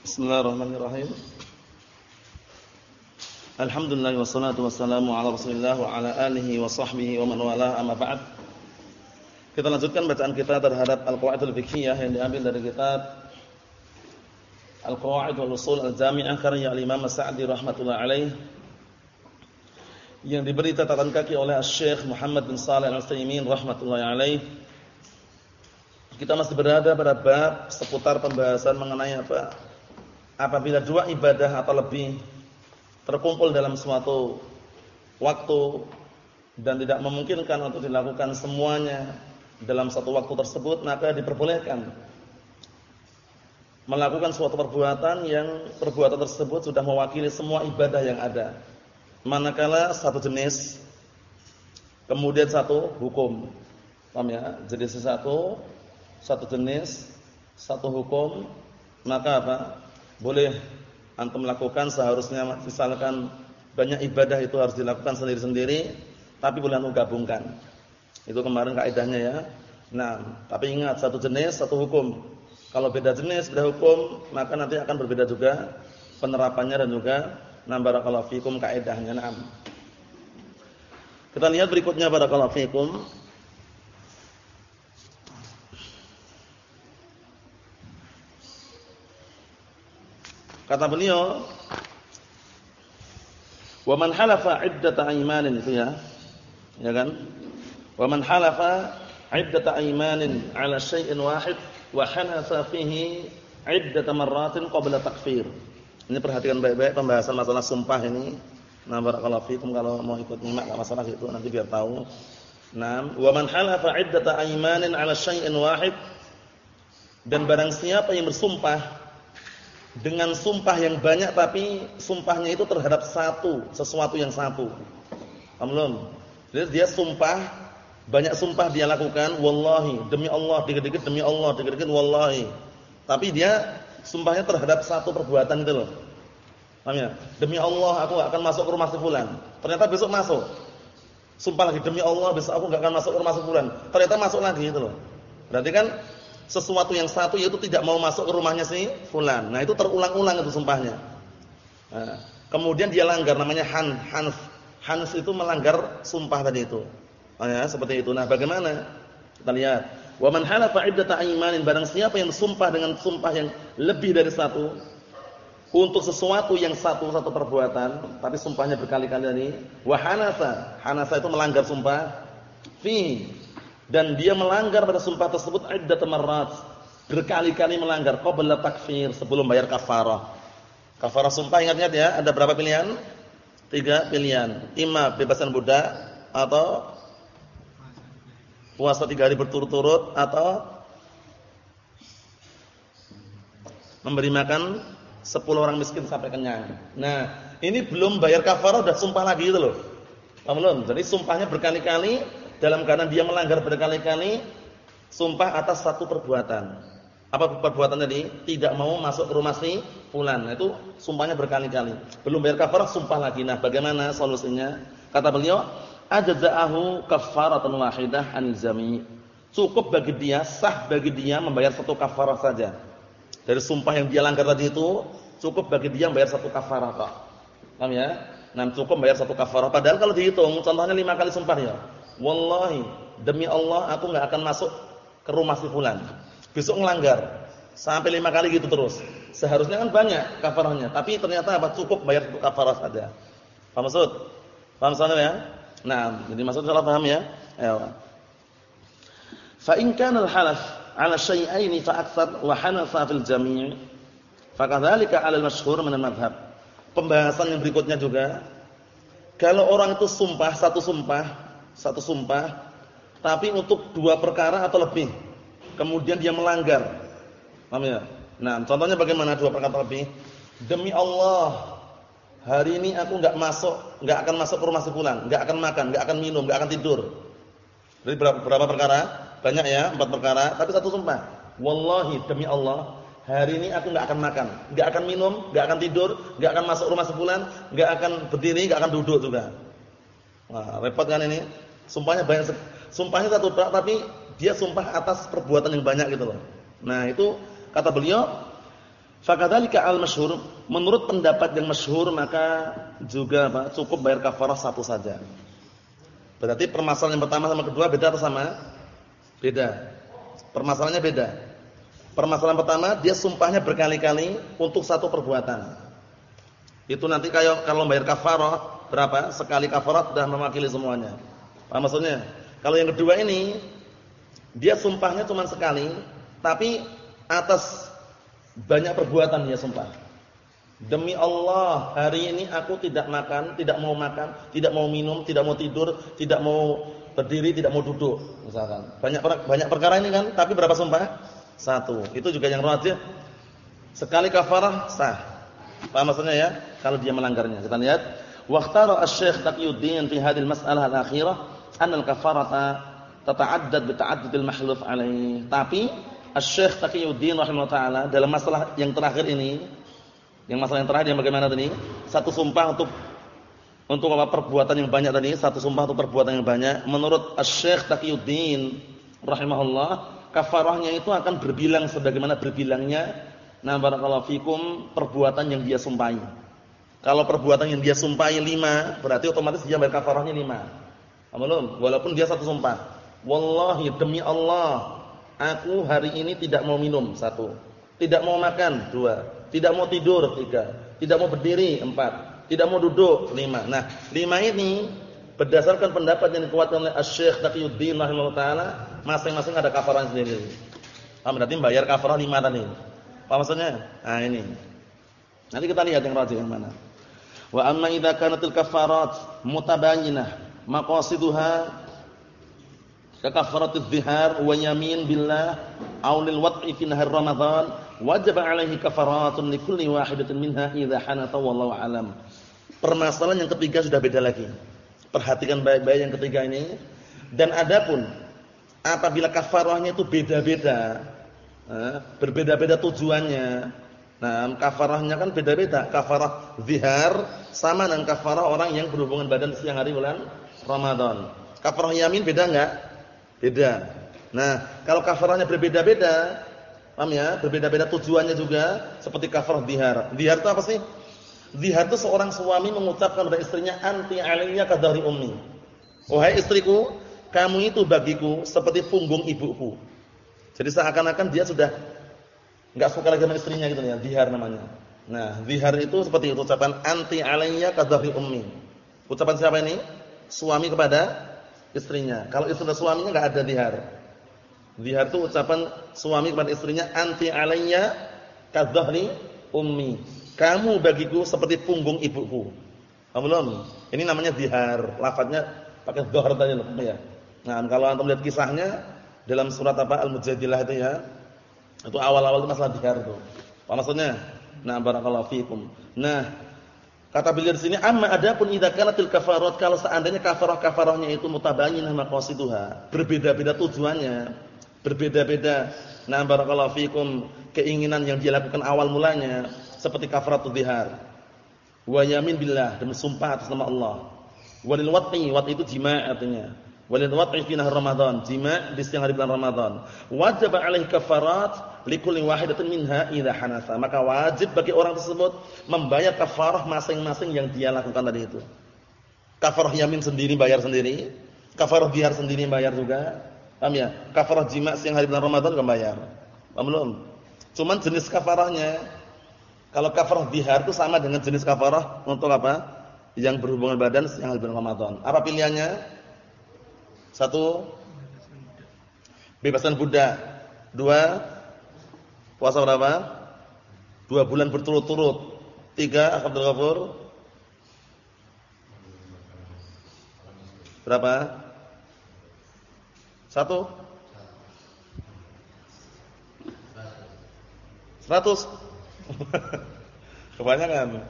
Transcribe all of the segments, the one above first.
Bismillahirrahmanirrahim. Alhamdulillah wassalatu wassalamu ala Rasulillah wa ala alihi wa sahbihi wa man wala amma ba'd. Kita lanjutkan bacaan kita terhadap Al-Qawaidul Fiqhiyah yang diambil dari kitab Al-Qawaid wal Usul Al-Jami'ah karya Al-Imam Sa'di rahimatullah alaih yang diberi catatan kaki oleh Syekh Muhammad bin Shalih Al-Utsaimin rahimatullah alaih. Kita masih berada pada bab seputar pembahasan mengenai apa? Apabila dua ibadah atau lebih terkumpul dalam suatu waktu dan tidak memungkinkan untuk dilakukan semuanya dalam satu waktu tersebut, maka diperbolehkan melakukan suatu perbuatan yang perbuatan tersebut sudah mewakili semua ibadah yang ada. Manakala satu jenis kemudian satu hukum. Paham ya? Jadi satu satu jenis, satu hukum, maka apa? Boleh antum lakukan seharusnya misalkan banyak ibadah itu harus dilakukan sendiri-sendiri, tapi boleh antum gabungkan. Itu kemarin kaidahnya ya. Nah, tapi ingat satu jenis satu hukum. Kalau beda jenis, beda hukum, maka nanti akan berbeda juga penerapannya dan juga nambah barakallahu fikum kaidahnya. Naam. Kita lihat berikutnya barakallahu fikum. Kata beliau, "Wa man halafa 'iddata aymanin" itu ya. Kan? "Wa man halafa 'iddata aymanin 'ala syai'in wahid wa hanafa fihi 'iddata marratin qabla takfir." Ini perhatikan baik-baik pembahasan masalah sumpah ini. Nah, barakallahu fikum kalau mau ikut nyimak enggak masalah itu nanti biar tahu. Naam, wa man halafa 'iddata aymanin 'ala syai'in wahid dan barang siapa yang bersumpah dengan sumpah yang banyak tapi sumpahnya itu terhadap satu, sesuatu yang satu. Paham belum? Jadi dia sumpah, banyak sumpah dia lakukan, wallahi, demi Allah, dikit-dikit demi Allah, dikit-dikit wallahi. Tapi dia sumpahnya terhadap satu perbuatan itu loh. Paham ya? Demi Allah aku gak akan masuk ke rumah si fulan. Ternyata besok masuk. Sumpah lagi demi Allah besok aku gak akan masuk ke rumah si fulan. Ternyata masuk lagi itu loh. Berarti kan sesuatu yang satu yaitu tidak mau masuk ke rumahnya si fulan. Nah, itu terulang-ulang itu sumpahnya. Nah, kemudian dia langgar namanya han hans. Hans itu melanggar sumpah tadi itu. Nah, ya, seperti itu. Nah, bagaimana? Kita lihat. Wa man halafa iddata aymanin barang siapa yang sumpah dengan sumpah yang lebih dari satu untuk sesuatu yang satu satu perbuatan, tapi sumpahnya berkali-kali tadi, wa hanasa. Hanasa itu melanggar sumpah fi dan dia melanggar pada sumpah tersebut iddat marrat. Berkali-kali melanggar qabla takfir sebelum bayar kafarah. Kafarah sumpah ingat-ingat ya ada berapa pilihan? Tiga pilihan. Imma bebasan budak atau puasa tiga hari berturut-turut atau memberi makan sepuluh orang miskin sampai kenyang. Nah ini belum bayar kafarah udah sumpah lagi itu loh. Belum? Jadi sumpahnya berkali-kali dalam keadaan dia melanggar berkali-kali sumpah atas satu perbuatan. Apa perbuatan tadi? Tidak mau masuk ke rumah si fulan. Itu sumpahnya berkali-kali. Belum bayar kafarah sumpah lagi. Nah, bagaimana solusinya? Kata beliau, ajza'ahu kafaratun wahidah an. Cukup bagi dia, sah bagi dia membayar satu kafarah saja. Dari sumpah yang dia langgar tadi itu, cukup bagi dia membayar satu kafarah kok. Paham ya? Nah, cukup membayar satu kafarah. Padahal kalau dihitung, contohnya lima kali sumpah ya. Wallahi, demi Allah aku nggak akan masuk ke rumah si fulan. Besok ngelanggar. Sampai lima kali gitu terus. Seharusnya kan banyak kafarahnya, tapi ternyata apa? Cukup bayar satu kafarah saja. Paham maksud? Paham soalnya ya? Nah, jadi maksud salah paham ya? Ayo. Fa in kana al-halaf 'ala syai'aini fa aktsar wa hanafa fil jami' fa 'ala al-mashhur min al-madhhab. Pembahasan yang berikutnya juga kalau orang itu sumpah satu sumpah satu sumpah, tapi untuk dua perkara atau lebih. Kemudian dia melanggar. Paham ya? Nah, contohnya bagaimana dua perkara atau lebih? Demi Allah, hari ini aku enggak masuk, enggak akan masuk ke rumah sebulan, enggak akan makan, enggak akan minum, enggak akan tidur. Jadi berapa, berapa perkara? Banyak ya, empat perkara, tapi satu sumpah. Wallahi demi Allah, hari ini aku enggak akan makan, enggak akan minum, enggak akan tidur, enggak akan masuk rumah sebulan, enggak akan berdiri, enggak akan duduk juga. Wah, repot kan ini? Sumpahnya banyak sumpahnya satu tapi dia sumpah atas perbuatan yang banyak gitu loh. Nah, itu kata beliau Fakadzalika al-masyhur, menurut pendapat yang masyhur maka juga apa? cukup bayar kafarah satu saja. Berarti permasalahan yang pertama sama kedua beda atau sama? Beda. Permasalahannya beda. Permasalahan pertama dia sumpahnya berkali-kali untuk satu perbuatan. Itu nanti kalau kalau bayar kafarah berapa? Sekali kafarah sudah mewakili semuanya. Paham maksudnya? Kalau yang kedua ini dia sumpahnya cuma sekali, tapi atas banyak perbuatan dia sumpah. Demi Allah, hari ini aku tidak makan, tidak mau makan, tidak mau minum, tidak mau tidur, tidak mau berdiri, tidak mau duduk, misalkan. Banyak banyak perkara ini kan, tapi berapa sumpah? Satu. Itu juga yang rajih. Sekali kafarah sah. Paham maksudnya ya? Kalau dia melanggarnya. Kita lihat, waqtara asy-Syaikh Taqiyuddin fi hadhihi al-mas'alah al-akhirah anna al-kafarata tata'addad bi ta'addudil mahluf alaih. Tapi asy-Syaikh Taqiyuddin rahimahullah taala dalam masalah yang terakhir ini, yang masalah yang terakhir yang bagaimana tadi? Satu sumpah untuk untuk apa perbuatan yang banyak tadi, satu sumpah untuk perbuatan yang banyak. Menurut asy-Syaikh Taqiyuddin rahimahullah kafarahnya itu akan berbilang sebagaimana berbilangnya nah barakallahu fikum perbuatan yang dia sumpahi. Kalau perbuatan yang dia sumpahi lima, berarti otomatis dia bayar kafarahnya lima. Amalum, walaupun dia satu sumpah. Wallahi demi Allah, aku hari ini tidak mau minum satu, tidak mau makan dua, tidak mau tidur tiga, tidak mau berdiri empat, tidak mau duduk lima. Nah, lima ini berdasarkan pendapat yang dikuatkan oleh Asy-Syaikh Taqiyuddin rahimahullah taala, masing-masing ada kafarah sendiri. Paham berarti bayar kafarah lima tadi. Apa maksudnya? Nah, ini. Nanti kita lihat yang rajih yang mana. Wa amma idza kanatil kafarat mutabayyinah maqasiduha ka kafaratidz dzihar wa yamin billah aw lil wad'i fi nahar ramadan wajib 'alaihi kafaratun likulli wahidatin minha idza hanata wallahu alam. Permasalahan yang ketiga sudah beda lagi. Perhatikan baik-baik yang ketiga ini. Dan adapun apabila kafarahnya itu beda-beda, eh, berbeda-beda tujuannya. Nah, kafarahnya kan beda-beda. Kafarah zihar sama dengan kafarah orang yang berhubungan badan siang hari bulan Ramadan. Kafarah yamin beda enggak? Beda. Nah, kalau kafarahnya berbeda-beda, paham ya? Berbeda-beda tujuannya juga seperti kafarah zihar. Zihar itu apa sih? Zihar itu seorang suami mengucapkan kepada istrinya anti alayya kadari ummi. Wahai istriku, kamu itu bagiku seperti punggung ibuku. Jadi seakan-akan dia sudah enggak suka lagi sama istrinya gitu ya, zihar namanya. Nah, zihar itu seperti ucapan anti alayya kadari ummi. Ucapan siapa ini? Suami kepada istrinya. Kalau istri dan suaminya enggak ada zihar. Zihar itu ucapan suami kepada istrinya anti alayya kadari ummi kamu bagiku seperti punggung ibuku. Belum? Ini namanya zihar. Lafadznya pakai dhahar tadi loh, ya. Nah, kalau antum lihat kisahnya dalam surat apa Al-Mujadilah itu ya. Itu awal-awal itu masalah zihar itu. Apa maksudnya? Nah, barakallahu fikum. Nah, kata beliau di sini, amma adapun idza kanatil kafarat kalau seandainya kafarah-kafarahnya itu mutabayyinah maqasiduha, berbeda-beda tujuannya, berbeda-beda. Nah, barakallahu fikum, keinginan yang dia lakukan awal mulanya seperti kafaratul zihar. Wa yamin billah dan sumpah atas nama Allah. Walil wat'i, wat itu jima' artinya. Walil wat'i fi nahar Ramadan, jima' di siang hari bulan Ramadan. Wajib alaihi kafarat likulli wahidatin minha idza hanatha. Maka wajib bagi orang tersebut membayar kafarah masing-masing yang dia lakukan tadi itu. Kafarah yamin sendiri bayar sendiri, kafarah zihar sendiri bayar juga. Paham ya? Kafarah jima' siang hari bulan Ramadan enggak bayar. Paham belum? Cuman jenis kafarahnya kalau kafarah dihar itu sama dengan jenis kafarah untuk apa? Yang berhubungan badan yang bulan Ramadan. Apa pilihannya? Satu, bebasan budak. Dua, puasa berapa? Dua bulan berturut-turut. Tiga, Abdul Ghafur. Berapa? Satu. Seratus. Kebanyakan.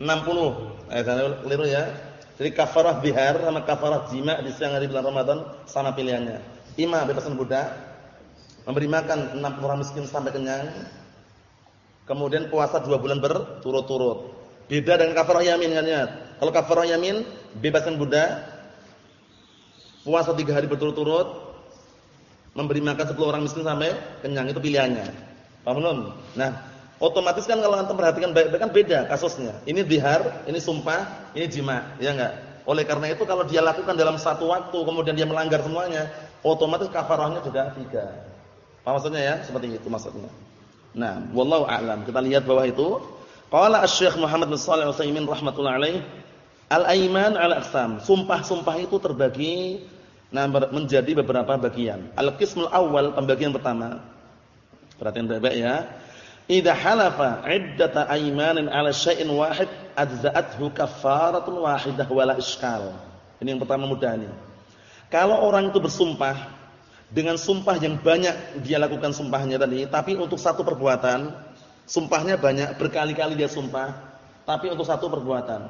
60. Eh jangan keliru ya. Jadi kafarah bihar sama kafarah jima di siang hari bulan Ramadan sama pilihannya. Ima bebasan budak, memberi makan 6 orang miskin sampai kenyang. Kemudian puasa 2 bulan berturut-turut. Beda dengan kafarah yamin kan ya. Kalau kafarah yamin bebasan budak, puasa 3 hari berturut-turut, memberi makan 10 orang miskin sampai kenyang itu pilihannya. Paham belum? Nah, Otomatis kan kalau antum perhatikan baik-baik kan beda kasusnya. Ini dihar, ini sumpah, ini jima, ya enggak? Oleh karena itu kalau dia lakukan dalam satu waktu kemudian dia melanggar semuanya, otomatis kafarahnya juga tiga. Apa maksudnya ya? Seperti itu maksudnya. Nah, wallahu a'lam. Kita lihat bawah itu. Qala Asy-Syaikh Muhammad bin Shalih Al-Utsaimin rahimatullah alaih, al-aiman ala aqsam. Sumpah-sumpah itu terbagi nah menjadi beberapa bagian. Al-qismul awal pembagian pertama. Perhatian baik-baik ya Idza halafa iddata aymanin 'ala syai'in wahid adza'athu kaffaratun wahidah wala iskal. Ini yang pertama mudah ini. Kalau orang itu bersumpah dengan sumpah yang banyak dia lakukan sumpahnya tadi, tapi untuk satu perbuatan, sumpahnya banyak, berkali-kali dia sumpah, tapi untuk satu perbuatan.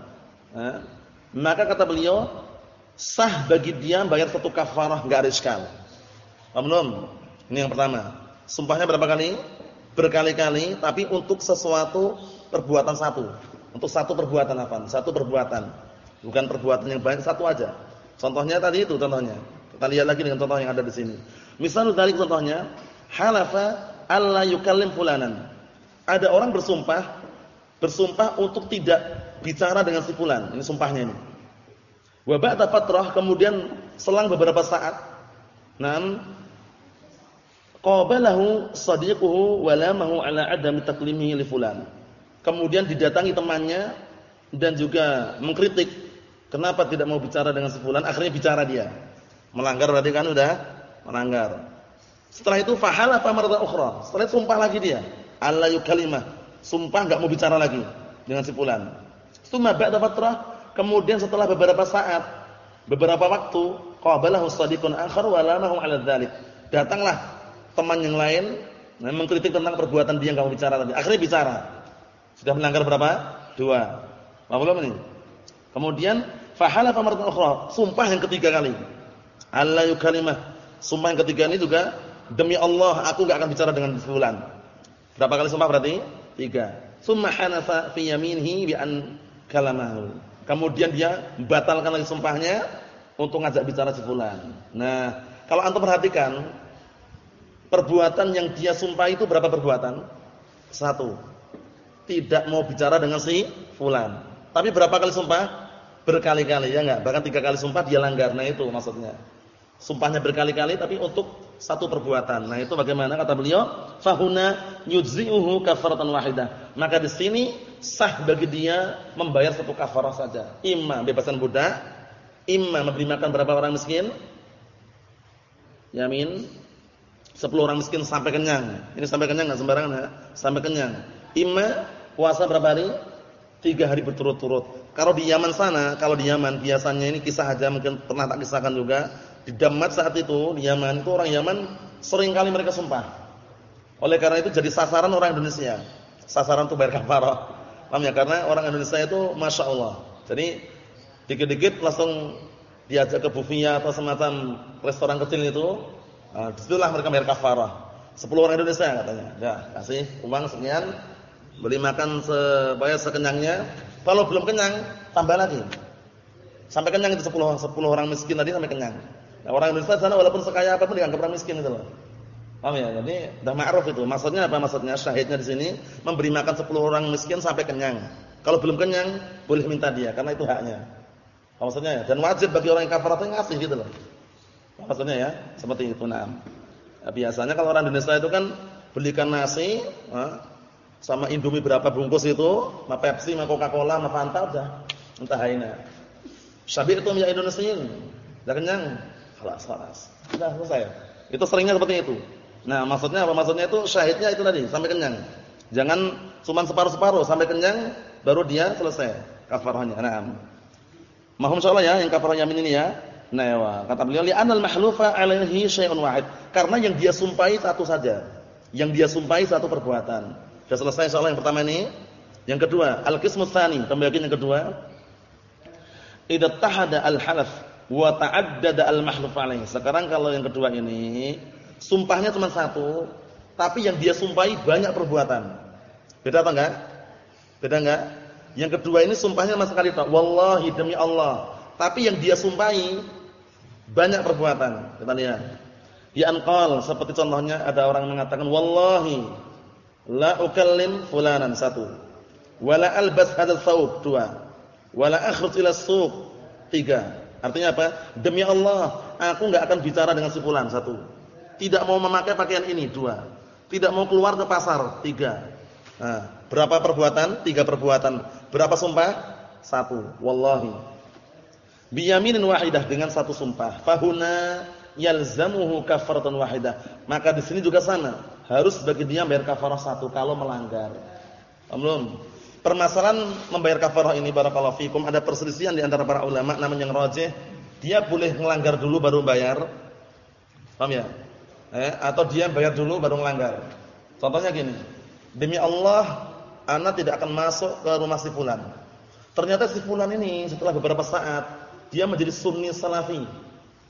Maka kata beliau, sah bagi dia bayar satu kafarah enggak ada iskal. Paham Ini yang pertama. Sumpahnya berapa kali? Berkali-kali tapi untuk sesuatu perbuatan satu. Untuk satu perbuatan apa? Satu perbuatan. Bukan perbuatan yang banyak, satu aja. Contohnya tadi itu contohnya. Kita lihat lagi dengan contoh yang ada di sini. Misalnya tadi contohnya, halafa alla yukallim fulanan. Ada orang bersumpah bersumpah untuk tidak bicara dengan si fulan. Ini sumpahnya ini. Wa ba'da fatrah kemudian selang beberapa saat, nan qabalahu sadiquhu wa lamahu ala adam taklimihi li fulan. Kemudian didatangi temannya dan juga mengkritik kenapa tidak mau bicara dengan si fulan, akhirnya bicara dia. Melanggar berarti kan udah melanggar. Setelah itu fahala fa marratan ukhra. Setelah itu sumpah lagi dia. Allah yukalimah. Sumpah enggak mau bicara lagi dengan si fulan. Tsumma ba'da fatrah, kemudian setelah beberapa saat, beberapa waktu, qabalahu sadiqun akhar wa lamahu ala dzalik. Datanglah teman yang lain nah, mengkritik tentang perbuatan dia yang kamu bicara tadi. Akhirnya bicara. Sudah melanggar berapa? Dua. Paham ini? Kemudian fahala marratan ukhra, sumpah yang ketiga kali. Allah yukalimah. Sumpah yang ketiga ini juga demi Allah aku enggak akan bicara dengan fulan. Berapa kali sumpah berarti? Tiga. Summa hanafa fi yaminihi bi an kalamahu. Kemudian dia membatalkan lagi sumpahnya untuk ngajak bicara si fulan. Nah, kalau antum perhatikan Perbuatan yang dia sumpah itu berapa perbuatan? Satu. Tidak mau bicara dengan si fulan. Tapi berapa kali sumpah? Berkali-kali ya enggak? Bahkan tiga kali sumpah dia langgar. Nah itu maksudnya. Sumpahnya berkali-kali tapi untuk satu perbuatan. Nah itu bagaimana kata beliau? Fahuna yujzi'uhu kafaratan wahidah. Maka di sini sah bagi dia membayar satu kafarah saja. Imma bebasan budak, imma memberi makan berapa orang miskin? Yamin Sepuluh orang miskin sampai kenyang. Ini sampai kenyang enggak sembarangan ya? Sampai kenyang. Ima puasa berapa hari? Tiga hari berturut-turut. Kalau di Yaman sana, kalau di Yaman biasanya ini kisah aja mungkin pernah tak kisahkan juga. Di Damat saat itu di Yaman itu orang Yaman sering kali mereka sumpah. Oleh karena itu jadi sasaran orang Indonesia. Sasaran untuk bayar kafarah. Paham ya? Karena orang Indonesia itu masya Allah. Jadi dikit-dikit langsung diajak ke bufia atau semacam restoran kecil itu Nah, di situlah mereka bayar kafarah. 10 orang Indonesia katanya. Ya, kasih uang sekian, beli makan supaya sekenyangnya. Kalau belum kenyang, tambah lagi. Sampai kenyang itu 10 10 orang miskin tadi sampai kenyang. Nah, orang Indonesia sana walaupun sekaya apa pun dianggap orang miskin itu loh. Paham ya? Jadi udah ma'ruf itu. Maksudnya apa maksudnya? Syahidnya di sini memberi makan 10 orang miskin sampai kenyang. Kalau belum kenyang, boleh minta dia karena itu haknya. Maksudnya ya? Dan wajib bagi orang yang kafarat ngasih gitu loh. Maksudnya ya, seperti itu nah. nah. biasanya kalau orang Indonesia itu kan belikan nasi, nah, sama Indomie berapa bungkus itu, sama Pepsi, sama Coca-Cola, sama Fanta udah. Syabi itu minyak Indonesia ini. Udah kenyang? Kelas, kelas. Sudah selesai. Itu seringnya seperti itu. Nah, maksudnya apa? Maksudnya itu syahidnya itu tadi, sampai kenyang. Jangan cuma separuh-separuh, sampai kenyang baru dia selesai kafarahnya. Nah. Mahum insyaallah ya yang kafarah yamin ini ya. Nah, kata beliau li anal mahlufa alaihi syai'un wahid. Karena yang dia sumpahi satu saja. Yang dia sumpahi satu perbuatan. Sudah selesai soal yang pertama ini. Yang kedua, al-qismu tsani, pembagian yang kedua. Idza tahada al-halaf wa ta'addada al-mahluf alaihi. Sekarang kalau yang kedua ini, sumpahnya cuma satu, tapi yang dia sumpahi banyak perbuatan. Beda apa enggak? Beda enggak? Yang kedua ini sumpahnya sama sekali tak. Wallahi demi Allah. Tapi yang dia sumpahi banyak perbuatan. Kita lihat. Di anqal seperti contohnya ada orang mengatakan wallahi La ukallim fulanan satu. Wala albas hadzal thawb dua. Wala akhruj ila suq tiga. Artinya apa? Demi Allah, aku enggak akan bicara dengan si fulan satu. Tidak mau memakai pakaian ini dua. Tidak mau keluar ke pasar tiga. Nah, berapa perbuatan? Tiga perbuatan. Berapa sumpah? Satu. Wallahi. Biyaminin wahidah dengan satu sumpah. Fahuna yalzamuhu kafaratun wahidah. Maka di sini juga sana, harus bagi dia bayar kafarah satu kalau melanggar. Belum. Permasalahan membayar kafarah ini barakallahu fikum ada perselisihan di antara para ulama namanya yang rajih, dia boleh melanggar dulu baru bayar. Paham ya? Eh, atau dia bayar dulu baru melanggar. Contohnya gini. Demi Allah, ana tidak akan masuk ke rumah si fulan. Ternyata si fulan ini setelah beberapa saat dia menjadi sunni salafi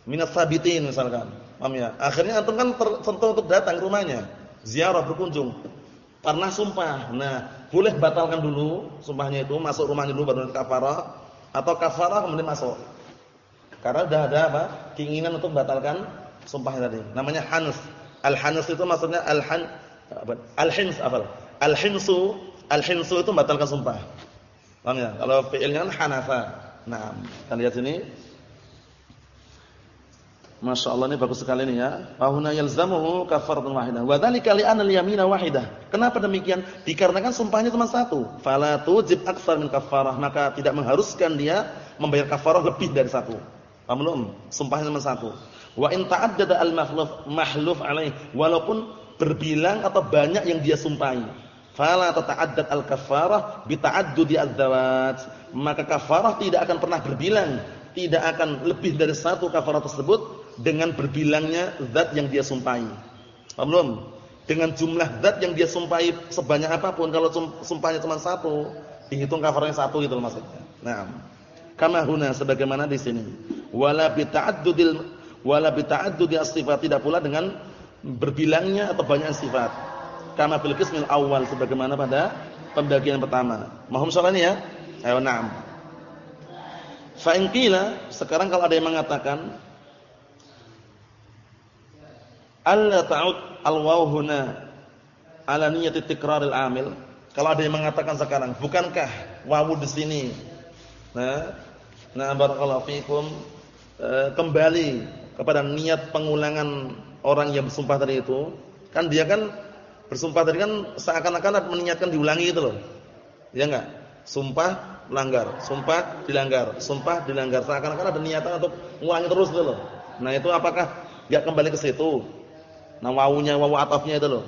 minat sabitin misalkan. Paham ya? Akhirnya antum kan tersentuh untuk datang ke rumahnya, ziarah berkunjung. Pernah sumpah. Nah, boleh batalkan dulu sumpahnya itu, masuk rumahnya dulu baru kafarah atau kafarah kemudian masuk. Karena sudah ada apa? Keinginan untuk batalkan sumpahnya tadi. Namanya hans. Al-hans itu maksudnya al-han al-hins apa? Al-hinsu, al-hinsu itu batalkan sumpah. Paham ya? Kalau fi'ilnya kan hanafa. Nah, kita lihat sini Masya Allah ini bagus sekali ini ya. Fahuna yalzamuhu kafaratun wahidah. Wa dzalika li'anna al-yamina wahidah. Kenapa demikian? Dikarenakan sumpahnya cuma satu. Fala tujib aktsar min kafarah, maka tidak mengharuskan dia membayar kafarah lebih dari satu. Paham? Sumpahnya cuma satu. Wa in ta'addada al-mahluf mahluf alaih, walaupun berbilang atau banyak yang dia sumpahi. Fala tata'addad al-kafarah bi ta'addudi az-zawat. Maka kafarah tidak akan pernah berbilang, tidak akan lebih dari satu kafarah tersebut dengan berbilangnya zat yang dia sumpahi. Paham belum? Dengan jumlah zat yang dia sumpahi sebanyak apa pun kalau sumpahnya cuma satu, dihitung kafarnya satu gitu maksudnya. Nah, kama huna sebagaimana di sini. Wala bi ta'addudil wala bi ta'addudi as-sifat tidak pula dengan berbilangnya atau banyak sifat. Kama bil qismil awal sebagaimana pada pembagian pertama. Mohon soalnya ya. Ayo na'am. Fa sekarang kalau ada yang mengatakan alla ta'ud al-waw huna ala niyyati tikraril amil. Kalau ada yang mengatakan sekarang, bukankah wawu di sini nah nah barakallahu fikum e, kembali kepada niat pengulangan orang yang bersumpah tadi itu, kan dia kan bersumpah tadi kan seakan-akan meniatkan diulangi itu loh. Ya enggak? Sumpah melanggar, sumpah dilanggar, sumpah dilanggar. Seakan-akan ada niatan untuk mengulangi terus itu loh. Nah, itu apakah enggak kembali ke situ? Nah wawunya wawu atafnya itu loh.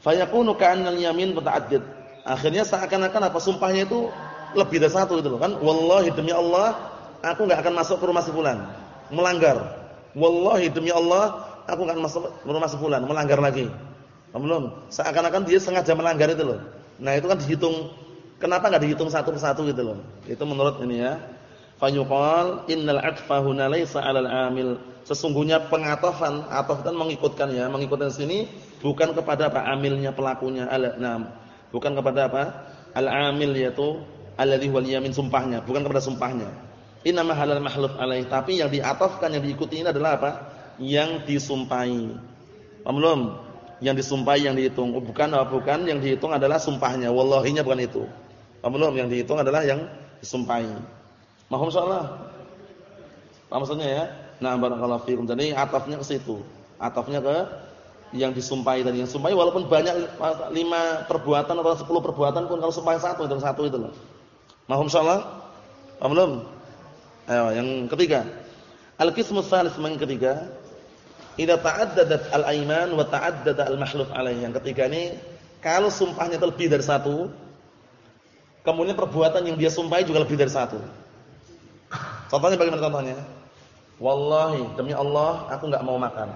Fayakunu ka'annal yamin muta'addid. Akhirnya seakan-akan apa sumpahnya itu lebih dari satu itu loh kan. Wallahi demi Allah aku enggak akan masuk ke rumah si fulan. Melanggar. Wallahi demi Allah aku enggak akan masuk ke rumah si fulan, melanggar lagi. Belum. Seakan-akan dia sengaja melanggar itu loh. Nah, itu kan dihitung kenapa enggak dihitung satu persatu gitu loh. Itu menurut ini ya. Fayuqal innal 'atfa huna laysa 'alal 'amil Sesungguhnya pengatafan, ataf kan mengikutkan ya, mengikutkan sini bukan kepada apa amilnya pelakunya. Nah, bukan kepada apa? Al-amil yaitu alladhi wal yamin sumpahnya, bukan kepada sumpahnya. Inama halal mahluf alaih, tapi yang diatafkan yang diikuti ini adalah apa? Yang disumpahi. Paham belum? Yang disumpahi yang dihitung. Oh, bukan apa bukan yang dihitung adalah sumpahnya. Wallahinya bukan itu. Paham? Yang dihitung adalah yang disumpahi. Mahum insyaallah. Paham maksudnya ya? Nah, barakallahu fiikum. Jadi atafnya ke situ. Atafnya ke yang disumpahi tadi. Yang sumpahi walaupun banyak lima perbuatan atau sepuluh perbuatan pun kalau sumpahi satu itu satu itu loh. Mahum insyaallah? Paham belum? Yang ketiga. Al-qismu tsalis yang ketiga, idza ta'addadat al-aiman wa ta'addada al-mahluf alaih. Yang ketiga ini kalau sumpahnya lebih dari satu, kemudian perbuatan yang dia sumpahi juga lebih dari satu. Contohnya bagaimana contohnya? Wallahi demi Allah aku enggak mau makan.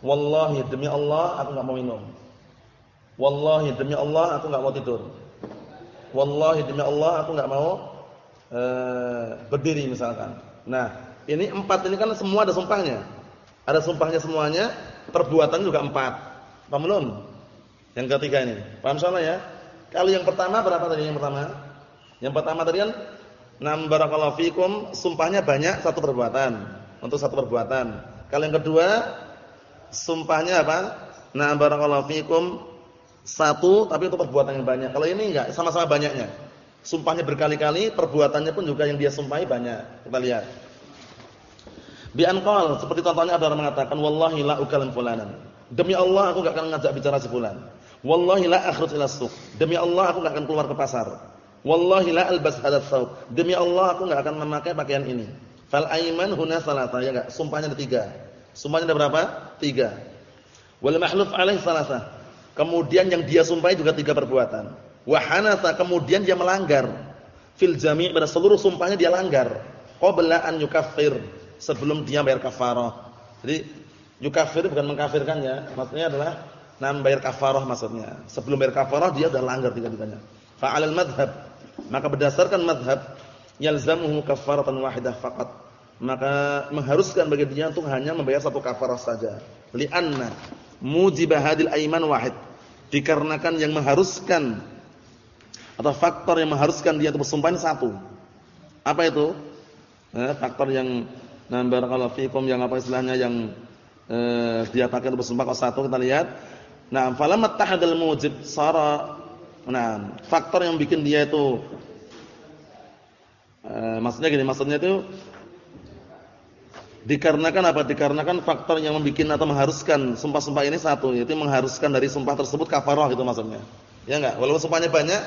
Wallahi demi Allah aku enggak mau minum. Wallahi demi Allah aku enggak mau tidur. Wallahi demi Allah aku enggak mau uh, berdiri misalkan. Nah, ini empat ini kan semua ada sumpahnya. Ada sumpahnya semuanya, perbuatan juga empat. Paham belum? Yang ketiga ini. Paham salah ya? Kalau yang pertama berapa tadi yang pertama? Yang pertama tadi kan Nam barakallahu fikum, sumpahnya banyak satu perbuatan. Untuk satu perbuatan. Kalau yang kedua, sumpahnya apa? Nam barakallahu fikum Satu tapi itu perbuatan yang banyak. Kalau ini enggak, sama-sama banyaknya. Sumpahnya berkali-kali, perbuatannya pun juga yang dia sumpahi banyak. Kita lihat. Bi anqal, seperti contohnya ada orang mengatakan wallahi la ukalim fulanan. Demi Allah aku enggak akan ngajak bicara si fulan. Wallahi la akhruj ila suq. Demi Allah aku enggak akan keluar ke pasar. Wallahi la albas hadzal thawb. Demi Allah aku enggak akan memakai pakaian ini. Fal aiman huna salasa ya enggak? Sumpahnya ada tiga. Sumpahnya ada berapa? Tiga. Wal mahluf alaih salasa. Kemudian yang dia sumpahi juga tiga perbuatan. Wa hanatha kemudian dia melanggar. Fil jami' pada seluruh sumpahnya dia langgar. Qabla an yukaffir sebelum dia bayar kafarah. Jadi yukafir bukan mengkafirkan ya, maksudnya adalah nah bayar kafarah maksudnya. Sebelum bayar kafarah dia sudah langgar tiga-tiganya. Fa'alal madhab, maka berdasarkan madhab yalzamuhu kafaratan wahidah faqat. Maka mengharuskan bagi dia untuk hanya membayar satu kafarah saja. Li'anna mujibah hadil aiman wahid. Dikarenakan yang mengharuskan atau faktor yang mengharuskan dia untuk bersumpah ini satu. Apa itu? Eh, faktor yang Nah, barakallahu fikum yang apa istilahnya yang eh, dia pakai untuk bersumpah kok satu kita lihat. Nah, falamat tahadal mujib sara nah, faktor yang bikin dia itu eh, maksudnya gini, maksudnya itu dikarenakan apa? Dikarenakan faktor yang membuat atau mengharuskan sumpah-sumpah ini satu, yaitu mengharuskan dari sumpah tersebut kafarah gitu maksudnya. Ya enggak? Walaupun sumpahnya banyak,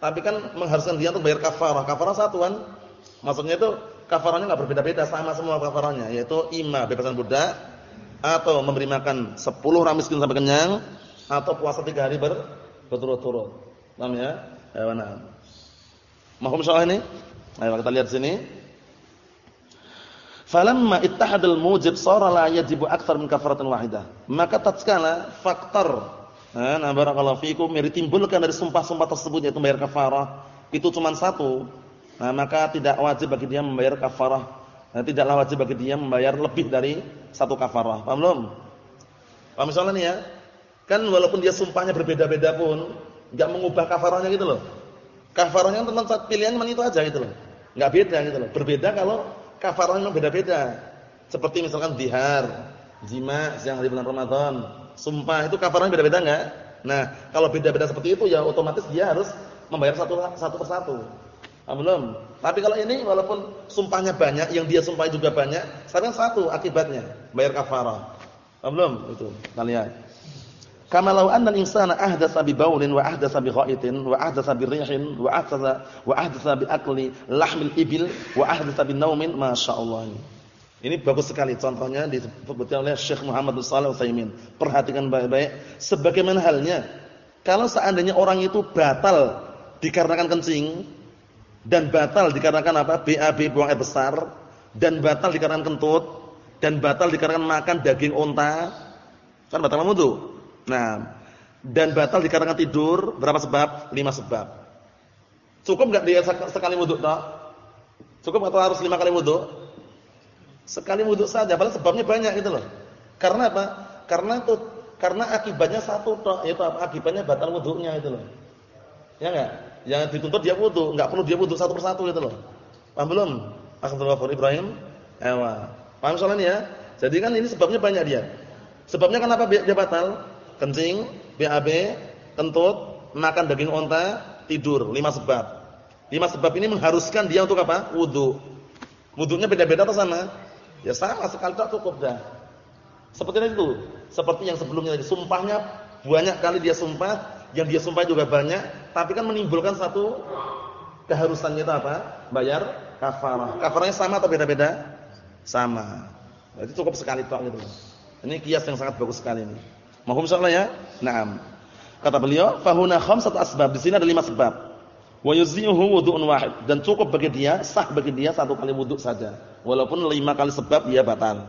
tapi kan mengharuskan dia untuk bayar kafarah. Kafarah satu kan? Maksudnya itu kafarahnya enggak berbeda-beda, sama semua kafarahnya, yaitu ima bebasan budak atau memberi makan 10 orang miskin sampai kenyang atau puasa 3 hari ber berturut-turut. Paham ya? Ya benar. Mahum soal ini? Ayo kita lihat sini. Falamma ittahadal mujib sara la yajibu akthar min kafaratin wahidah. Maka tatkala faktor nah barakallahu fikum yang ditimbulkan dari sumpah-sumpah tersebut yaitu bayar kafarah itu cuma satu Nah, maka tidak wajib bagi dia membayar kafarah. Nah, tidaklah wajib bagi dia membayar lebih dari satu kafarah. Paham belum? Paham misalnya nih ya? Kan walaupun dia sumpahnya berbeda-beda pun enggak mengubah kafarahnya gitu loh. Kafarahnya teman pilihan cuma itu aja gitu loh. Enggak beda gitu loh. Berbeda kalau kafarahnya beda-beda. Seperti misalkan dihar, jima siang hari bulan Ramadan. Sumpah itu kafarahnya beda-beda enggak? Nah, kalau beda-beda seperti itu ya otomatis dia harus membayar satu satu persatu. Ah, belum. Tapi kalau ini walaupun sumpahnya banyak, yang dia sumpahi juga banyak, tapi satu akibatnya, bayar kafarah. Ah, belum? Itu. Kita lihat. Kama law anna al-insana ahdatsa bi baulin wa ahdatsa bi ghaitin wa ahdatsa bi rihin wa ahdatsa wa ahdatsa bi akli lahmil ibil wa ahdatsa bi naumin masyaallah. Ini bagus sekali contohnya disebutkan oleh Syekh Muhammad bin Shalih Utsaimin. Perhatikan baik-baik sebagaimana halnya kalau seandainya orang itu batal dikarenakan kencing dan batal dikarenakan apa? BAB buang air besar dan batal dikarenakan kentut dan batal dikarenakan makan daging unta. Kan batal wudu. Nah, dan batal dikarenakan tidur berapa sebab? Lima sebab. Cukup enggak dia sekali wudu toh? Cukup atau harus lima kali wudu? Sekali wudu saja, padahal sebabnya banyak gitu loh. Karena apa? Karena itu karena akibatnya satu toh, yaitu apa? Akibatnya batal wudunya itu loh. Ya enggak? Yang dituntut dia wudu, enggak perlu dia wudu satu persatu gitu loh. Paham belum? Akhbarul Ghafur Ibrahim. Ewa. Paham soalnya ya? Jadi kan ini sebabnya banyak dia. Sebabnya kenapa dia batal? Kencing, BAB, kentut, makan daging onta, tidur. Lima sebab. Lima sebab ini mengharuskan dia untuk apa? Wudu. Wudunya beda-beda atau sama? Ya sama, sekali tak cukup dah. Seperti itu. Seperti yang sebelumnya tadi. Sumpahnya banyak kali dia sumpah yang dia sumpah juga banyak, tapi kan menimbulkan satu keharusannya itu apa? Bayar kafarah. Kafarahnya sama atau beda-beda? Sama. Berarti cukup sekali tok gitu. Ini kias yang sangat bagus sekali ini. Mohon insyaallah ya. Naam. Kata beliau, fahuna khamsat asbab. Di sini ada lima sebab. Wa yuzihu wudu'un wahid dan cukup bagi dia, sah bagi dia satu kali wudu saja. Walaupun lima kali sebab dia batal.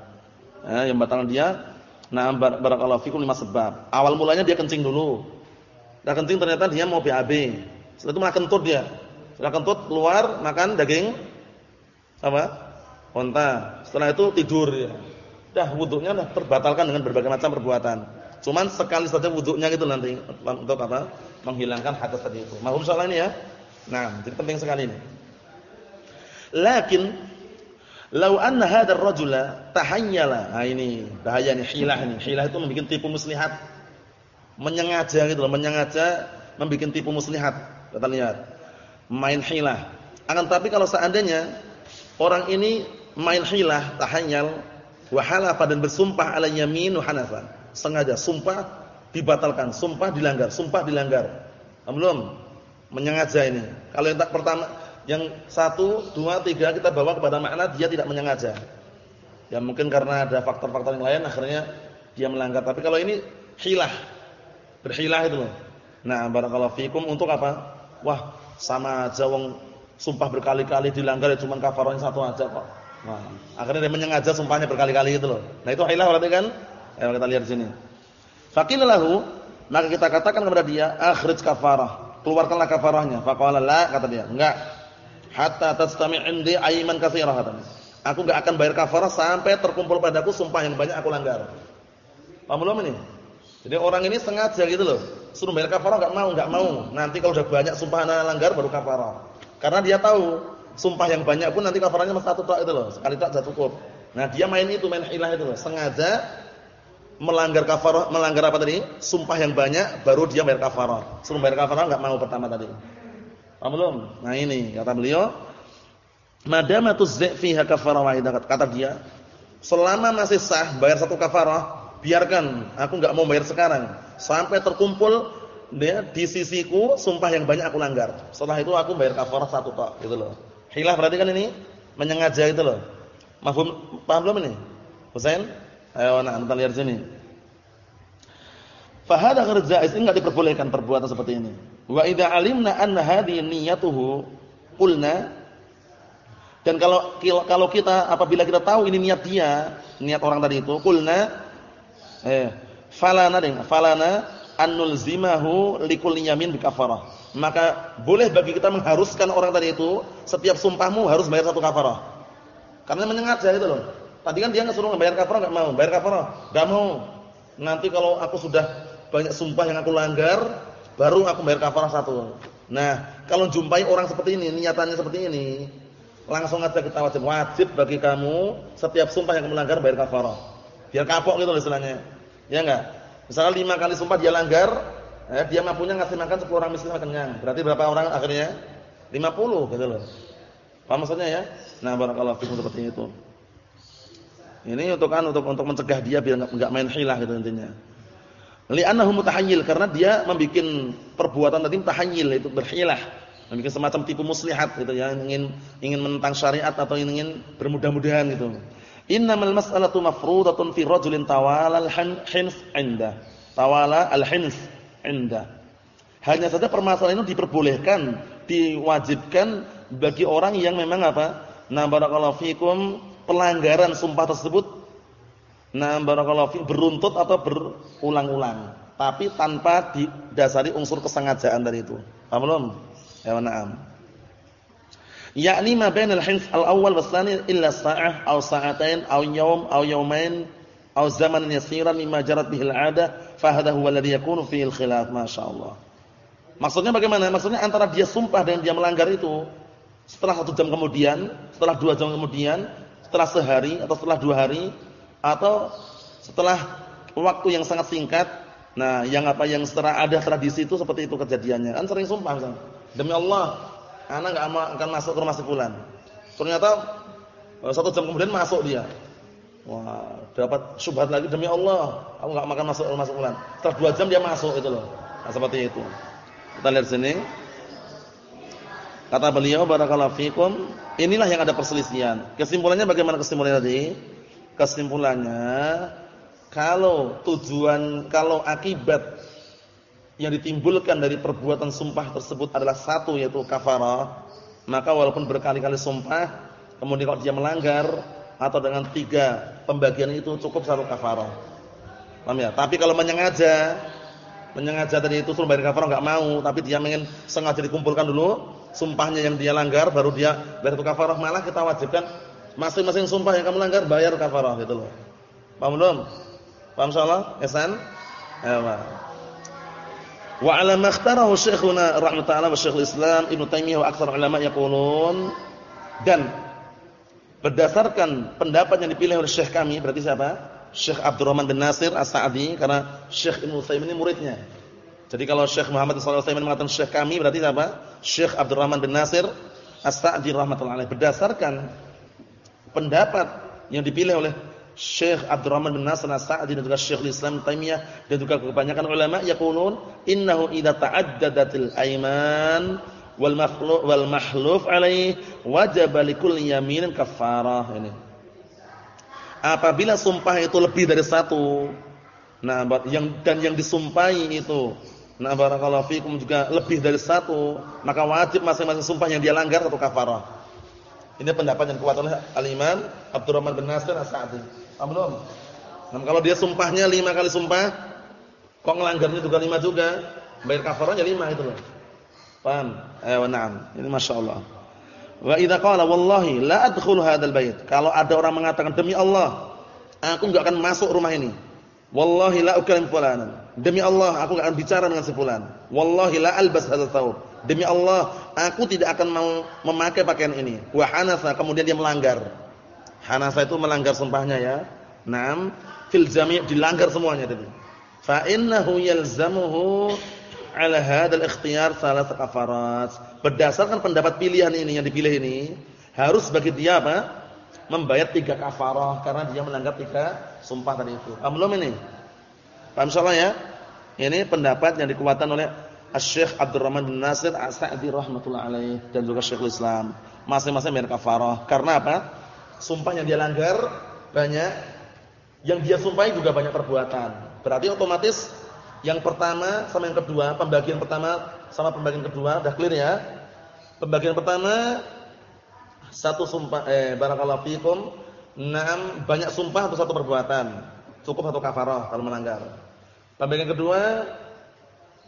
Eh, yang batal dia Nah, barakallahu fikum lima sebab. Awal mulanya dia kencing dulu. Dah kencing ternyata dia mau BAB. Setelah itu malah kentut dia. Setelah kentut keluar makan daging apa? Onta. Setelah itu tidur dia. Dah wudunya dah terbatalkan dengan berbagai macam perbuatan. Cuman sekali saja wudunya gitu nanti untuk apa? Menghilangkan hadas tadi itu. Mahum soal ini ya. Nah, jadi penting sekali ini. Lakin Lau anna hadzal rajula tahayyala. Nah ini bahaya nih hilah ini. Hilah itu membuat tipu muslihat menyengaja gitu loh, menyengaja membuat tipu muslihat. Kita lihat. Main hilah. Akan tapi kalau seandainya orang ini main hilah, tahanyal, wahalafa dan bersumpah ala yamin hanafa. Sengaja sumpah dibatalkan, sumpah dilanggar, sumpah dilanggar. Belum menyengaja ini. Kalau yang tak pertama yang satu, dua, tiga kita bawa kepada makna dia tidak menyengaja. Ya mungkin karena ada faktor-faktor yang lain akhirnya dia melanggar. Tapi kalau ini hilah. Berhilah itu loh. Nah, barakallahu fikum untuk apa? Wah, sama aja wong sumpah berkali-kali dilanggar ya cuma kafarahnya satu aja kok. Nah, akhirnya dia menyengaja sumpahnya berkali-kali itu loh. Nah, itu hilah berarti kan? Ayo kita lihat di sini. Faqila lahu, maka kita katakan kepada dia, akhrij kafarah. Keluarkanlah kafarahnya. Faqala la, kata dia. Enggak. Hatta tastami' indi ayman katsirah katanya. Aku enggak akan bayar kafarah sampai terkumpul padaku sumpah yang banyak aku langgar. Paham belum ini? Jadi orang ini sengaja gitu loh. Suruh bayar kafarah enggak mau, enggak mau. Nanti kalau udah banyak sumpah anak langgar baru kafarah. Karena dia tahu sumpah yang banyak pun nanti kafarahnya mesti satu tok itu loh. Sekali tok sudah cukup. Nah, dia main itu, main hilah itu loh. Sengaja melanggar kafarah, melanggar apa tadi? Sumpah yang banyak baru dia bayar kafarah. Suruh bayar kafarah enggak mau pertama tadi. Paham belum? Nah, ini kata beliau, "Madamatuz fiha kafarah wahidah." Kata dia, selama masih sah bayar satu kafarah, biarkan aku nggak mau bayar sekarang sampai terkumpul dia di sisiku sumpah yang banyak aku langgar. Setelah itu aku bayar kafarah satu tok gitu loh. Hilah berarti kan ini menyengaja itu loh. Mahfum paham belum ini? Husain? Ayo anak kita lihat sini. Fahada kerjais ini enggak diperbolehkan perbuatan seperti ini. Wa idza alimna anna hadhihi niyyatuhu qulna dan kalau kalau kita apabila kita tahu ini niat dia, niat orang tadi itu, qulna Eh, falana ding, falana annulzimahu likul yamin bikafarah. Maka boleh bagi kita mengharuskan orang tadi itu setiap sumpahmu harus bayar satu kafarah. Karena menyengaja itu loh. Tadi kan dia suruh bayar kafarah enggak mau, bayar kafarah enggak mau. Nanti kalau aku sudah banyak sumpah yang aku langgar, baru aku bayar kafarah satu. Nah, kalau jumpai orang seperti ini, niatannya seperti ini, langsung aja kita wajib wajib bagi kamu setiap sumpah yang kamu langgar bayar kafarah. Biar kapok gitu loh istilahnya. Ya enggak? Misalnya lima kali sumpah dia langgar, eh, dia mampunya ngasih makan 10 orang miskin kenyang. Berarti berapa orang akhirnya? 50 gitu loh. Paham maksudnya ya? Nah, barakallahu fikum seperti itu. Ini untuk kan untuk untuk mencegah dia biar enggak enggak main hilah gitu intinya. Li'annahu mutahayyil karena dia membuat perbuatan tadi mutahayyil itu berhilah, membuat semacam tipu muslihat gitu ya, ingin ingin menentang syariat atau ingin bermudah-mudahan gitu. Innamal mas'alatu mafruḍatun fi rajulin tawala al-hins 'inda. Tawala al-hins 'inda. Hanya saja permasalahan itu diperbolehkan, diwajibkan bagi orang yang memang apa? Na barakallahu fikum pelanggaran sumpah tersebut na barakallahu fikum beruntut atau berulang-ulang, tapi tanpa didasari unsur kesengajaan dari itu. Paham belum? Ya na'am yakni ma bainal hins al-awwal was tsani illa sa'ah aw sa'atain aw yawm aw yawmain aw zaman yasiran mimma jarat bihi al-'adah fa hadha huwa alladhi yakunu fihi al-khilaf. Masyaallah maksudnya bagaimana? Maksudnya antara dia sumpah dan dia melanggar itu setelah satu jam kemudian setelah dua jam kemudian setelah sehari atau setelah dua hari atau setelah waktu yang sangat singkat nah yang apa? Yang setelah ada tradisi itu seperti itu kejadiannya. Kan sering sumpah misalnya demi Allah anak nggak akan masuk ke rumah si fulan. Ternyata eh, satu jam kemudian masuk dia. Wah, dapat syubhat lagi demi Allah, aku nggak makan masuk rumah si fulan. Setelah dua jam dia masuk itu loh. Nah, seperti itu. Kita lihat sini. Kata beliau barakallahu fikum, inilah yang ada perselisihan. Kesimpulannya bagaimana kesimpulannya tadi? Kesimpulannya kalau tujuan kalau akibat yang ditimbulkan dari perbuatan sumpah tersebut adalah satu yaitu kafarah, maka walaupun berkali-kali sumpah, kemudian kalau dia melanggar atau dengan tiga pembagian itu cukup satu kafarah. Paham ya? Tapi kalau menyengaja, menyengaja tadi itu suruh bayar kafarah enggak mau, tapi dia ingin sengaja dikumpulkan dulu sumpahnya yang dia langgar baru dia bayar itu kafarah, malah kita wajibkan masing-masing sumpah yang kamu langgar bayar kafarah gitu loh. Paham belum? Paham insyaallah? Ihsan? Ayo, Wa 'ala ma ikhtarahu Syekhuna wa Syekhul Islam Ibnu Taimiyah wa aktsar ulama yaqulun dan berdasarkan pendapat yang dipilih oleh Syekh kami berarti siapa? Syekh Abdurrahman bin Nasir As-Sa'di karena Syekh Ibnu Utsaimin ini muridnya. Jadi kalau Syekh Muhammad wasallam mengatakan Syekh kami berarti apa? Syekh Abdurrahman bin Nasir As-Sa'di rahmatullahi alaih berdasarkan pendapat yang dipilih oleh Syekh Abdurrahman bin Nasir As-Sa'di dan juga Syekh Islam Taimiyah dan juga kebanyakan ulama yaqulun innahu idza ta'addadatil aiman wal makhluf wal mahluf alaih wajib likulli yaminin kafarah ini. Apabila sumpah itu lebih dari satu, nah yang dan yang disumpahi itu, nah barakallahu fikum juga lebih dari satu, maka wajib masing-masing sumpah yang dia langgar atau kafarah. Ini pendapat yang kuat oleh Al-Imam Abdurrahman bin Nasir As-Sa'di. Belum? Nah, kalau dia sumpahnya lima kali sumpah, kok ngelanggarnya juga lima juga, bayar kafarahnya lima itu loh. Paham? Eh, na'am. Ini Masya Allah. Wa idza qala wallahi la adkhulu hadzal bait. Kalau ada orang mengatakan demi Allah, aku enggak akan masuk rumah ini. Wallahi la ukallim fulanan. Demi Allah, aku enggak akan bicara dengan si fulan. Wallahi la albas hadzal thawb. Demi Allah, aku tidak akan mau memakai pakaian ini. Wa hanasa, kemudian dia melanggar. Hanasa itu melanggar sumpahnya ya. Naam, fil dilanggar semuanya tadi. Fa innahu yalzamuhu ala hadzal ikhtiyar salah kafarat. Berdasarkan pendapat pilihan ini yang dipilih ini, harus bagi dia apa? Membayar tiga kafarah karena dia melanggar tiga sumpah tadi itu. Belum ini? Paham ya? Ini pendapat yang dikuatkan oleh Asy-Syaikh Abdurrahman bin Nasir As-Sa'di rahimatullah alaih dan juga Syekhul Islam. Masing-masing bayar kafarah. Karena apa? Sumpah yang dia langgar banyak, yang dia sumpahi juga banyak perbuatan. Berarti otomatis yang pertama sama yang kedua, pembagian pertama sama pembagian kedua, udah clear ya? Pembagian pertama satu sumpah eh barakallahu fikum, enam banyak sumpah atau satu perbuatan. Cukup satu kafarah kalau melanggar. Pembagian kedua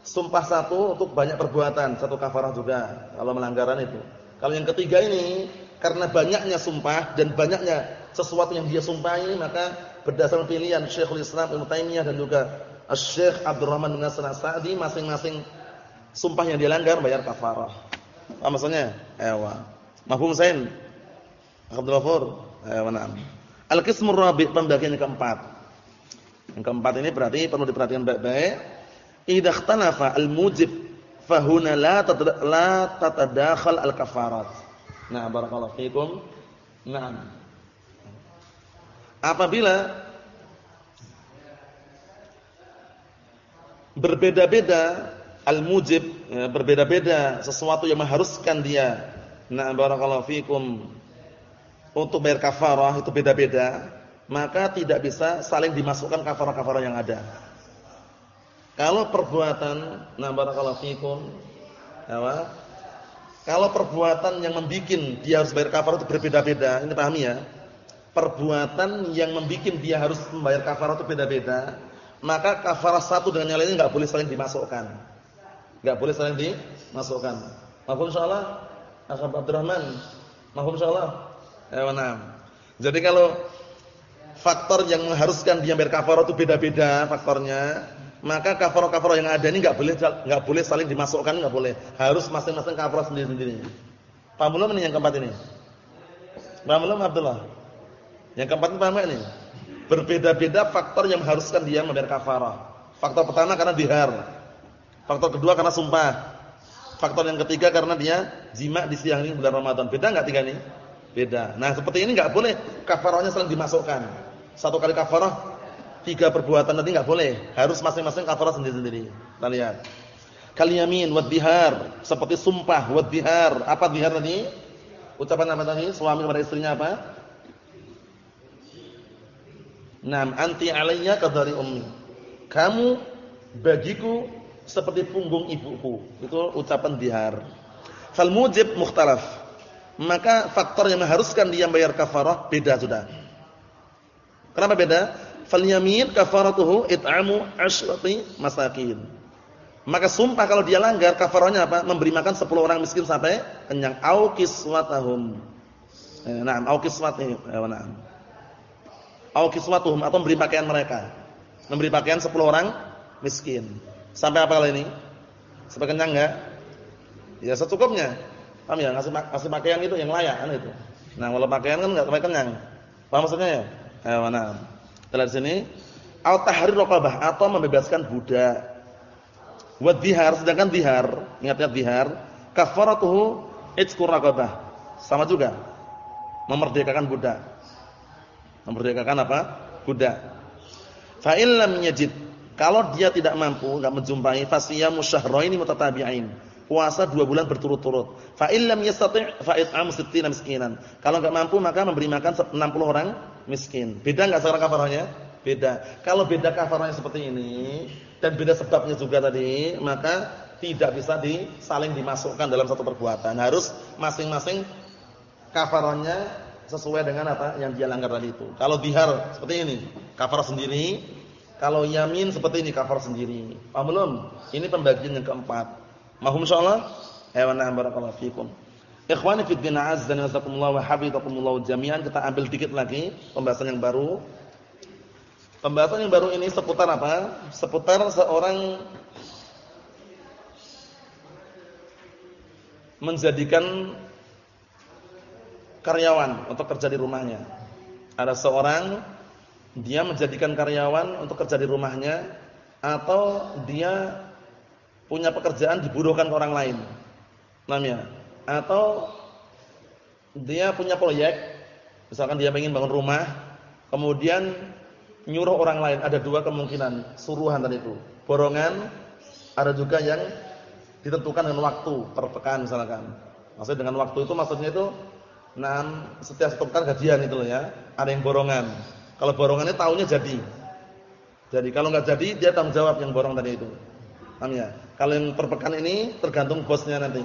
sumpah satu untuk banyak perbuatan, satu kafarah juga kalau melanggaran itu. Kalau yang ketiga ini karena banyaknya sumpah dan banyaknya sesuatu yang dia sumpahi maka berdasarkan pilihan Syekhul Islam Ibnu Taimiyah dan juga Syekh Abdurrahman bin Nasr As-Sa'di masing-masing sumpah yang dilanggar bayar kafarah. Apa maksudnya? Ewa. Mafhum Sain? Abdul Ghafur. Ewa na'am. Al-qismur rabi' pembagian yang keempat. Yang keempat ini berarti perlu diperhatikan baik-baik. Idza ikhtalafa al-mujib fahuna la la tatadakhal al-kafarat. Nah, barakallahu fikum. Naam. Apabila berbeda-beda al-mujib ya, berbeda-beda sesuatu yang mengharuskan dia na barakallahu fikum untuk bayar kafarah itu beda-beda maka tidak bisa saling dimasukkan kafarah-kafarah yang ada kalau perbuatan na barakallahu fikum ya, kalau perbuatan yang membikin dia harus bayar kafarah itu berbeda-beda ini pahami ya perbuatan yang membikin dia harus membayar kafarah itu beda-beda maka kafarah satu dengan yang lainnya enggak boleh saling dimasukkan. Enggak boleh saling dimasukkan. Mahfum insyaallah? Akhab Abdurrahman. Mahfum insyaallah? Ya, mana? Jadi kalau faktor yang mengharuskan dia bayar kafarah itu beda-beda faktornya, maka kafarah-kafarah yang ada ini enggak boleh enggak boleh saling dimasukkan, enggak boleh. Harus masing-masing kafarah sendiri-sendiri. Paham belum ini yang keempat ini? Paham belum Abdullah? Yang keempat ini paham ini? Berbeda-beda faktor yang mengharuskan dia membayar kafarah. Faktor pertama karena dihar. Faktor kedua karena sumpah. Faktor yang ketiga karena dia jima di siang ini bulan Ramadan. Beda enggak tiga ini? Beda. Nah, seperti ini enggak boleh kafarahnya saling dimasukkan. Satu kali kafarah tiga perbuatan nanti enggak boleh. Harus masing-masing kafarah sendiri-sendiri. Kita lihat. Kaliyamin wad dihar, seperti sumpah wad dihar. Apa dihar tadi? Ucapan apa tadi? Suami kepada istrinya apa? Nam anti alayya kadari ummi. Kamu bagiku seperti punggung ibuku. Itu ucapan dihar. Fal mujib mukhtalaf. Maka faktor yang mengharuskan dia bayar kafarah beda sudah. Kenapa beda? Fal yamin kafaratuhu it'amu asyrati masakin. Maka sumpah kalau dia langgar kafarahnya apa? Memberi makan 10 orang miskin sampai kenyang. Au kiswatahum. Eh, nah, au kiswatihim. Eh, nah au kiswatuhum atau memberi pakaian mereka. Memberi pakaian 10 orang miskin. Sampai apa kali ini? Sampai kenyang enggak? Ya secukupnya. Paham ya? Ngasih, ngasih pakaian itu yang layak kan itu. Nah, kalau pakaian kan enggak sampai kenyang. Paham maksudnya ya? Eh, mana? Telah sini au tahrir raqabah atau membebaskan budak. Wa dihar sedangkan dihar, ingat-ingat kafaratuhu itsqur raqabah. Sama juga. Memerdekakan budak. Memerdekakan apa? Budak. Fa yajid kalau dia tidak mampu, enggak menjumpai fasiyamu syahraini mutatabi'ain. Puasa dua bulan berturut-turut. Fa illam yastati' fa it'am sittina miskinan. Kalau enggak mampu maka memberi makan 60 orang miskin. Beda enggak sekarang kafarahnya? Beda. Kalau beda kafarahnya seperti ini dan beda sebabnya juga tadi, maka tidak bisa disaling dimasukkan dalam satu perbuatan. Harus masing-masing kafarahnya sesuai dengan apa yang dia langgar tadi itu. Kalau dihar seperti ini, kafarah sendiri. Kalau yamin seperti ini, kafarah sendiri. Paham belum? Ini pembagian yang keempat. Mahum insyaallah? Hewan barakallahu fikum. Ikhwani fi din azza wa jazakumullah wa hafizakumullah jami'an kita ambil dikit lagi pembahasan yang baru. Pembahasan yang baru ini seputar apa? Seputar seorang menjadikan karyawan untuk kerja di rumahnya. Ada seorang dia menjadikan karyawan untuk kerja di rumahnya atau dia punya pekerjaan diburuhkan ke orang lain. Namanya. Atau dia punya proyek, misalkan dia ingin bangun rumah, kemudian nyuruh orang lain ada dua kemungkinan suruhan tadi itu. Borongan ada juga yang ditentukan dengan waktu per pekan misalkan. Maksudnya dengan waktu itu maksudnya itu enam setiap satu pekan gajian itu loh ya ada yang borongan. Kalau borongannya tahunya jadi. Jadi kalau nggak jadi dia tanggung jawab yang borong tadi itu paham ya kalau yang per pekan ini tergantung bosnya nanti